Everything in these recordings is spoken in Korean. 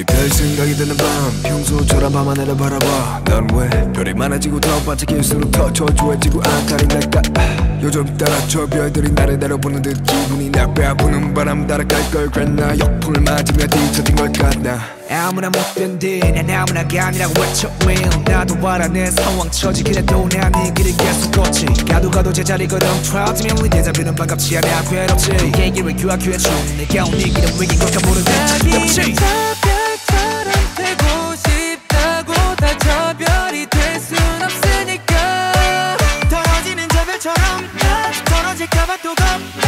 괜히 별 생각이 드는 밤. 평소처럼 밤 하늘을 바라봐. 넌 왜 별이 많아지고 더 반짝일수록 더 초조해지고 안달이 날까? 아, 요즘 따라 저 별들이 나를 내려보는 듯 기분이 나배 아프는 바람 따라갈 걸 그랬나? 역풍을 맞으며 뒤처진 걸 같나? 아무나 못된 듯난 아무나가 아니라고 외쳐. will 나도 알아 내 상황 처지. 그래도 난네 길을 계속 걷지. 가도 가도 제자리거든. 트라우드면 우리 대자뷰는 반갑지 않아. 괴롭지. 얘기를 규하 규해준. 내가 온 얘기는 위긴 걸까 모르는 듯 별처럼 나 떨어질까봐 또 겁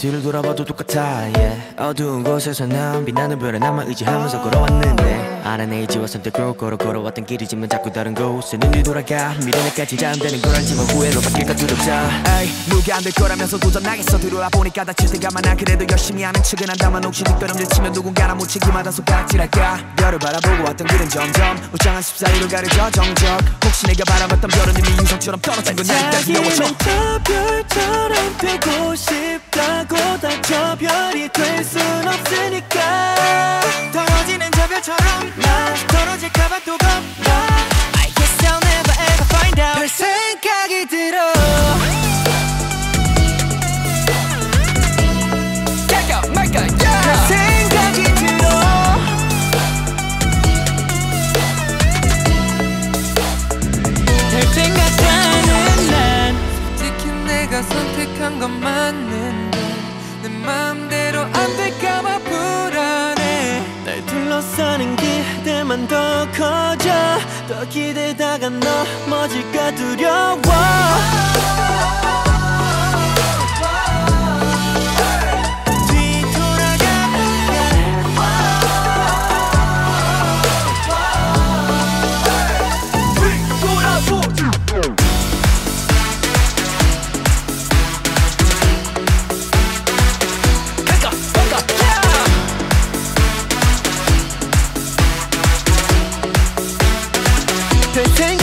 뒤를 돌아봐도 똑같아 yeah. 어두운 곳에서 난 빛나는 별에 나만 의지하면서 걸어왔는데 알아내 이지와 선택으로 걸어 걸어왔던 길이지만 자꾸 다른 곳에 눈이 돌아가. 미래내까지 잠드는 걸 알지만 후회로 바뀔까 두렵다. 에이 누가 안될 거라면서 도전하겠어. 들어와 보니까 다칠 때가 많아. 그래도 열심히 하는 척은 한다만 혹시 뒷걸음질 치면 누군가나 묻히기마다 손가락질할까? 별을 바라보고 왔던 길은 점점 숲 사이로 가려져 정적. 혹시 내가 바라봤던 별은 이미 인성처럼 떨어진 건 나까지 넘어져 자기는 저 별처럼 되고 싶 다고 다 저 별이 될 순 없으니까. 떨어지는 저 별처럼 나 떨어질까봐 또 겁나 커져. 더 기대다가 넘어질까 두려워 별 생각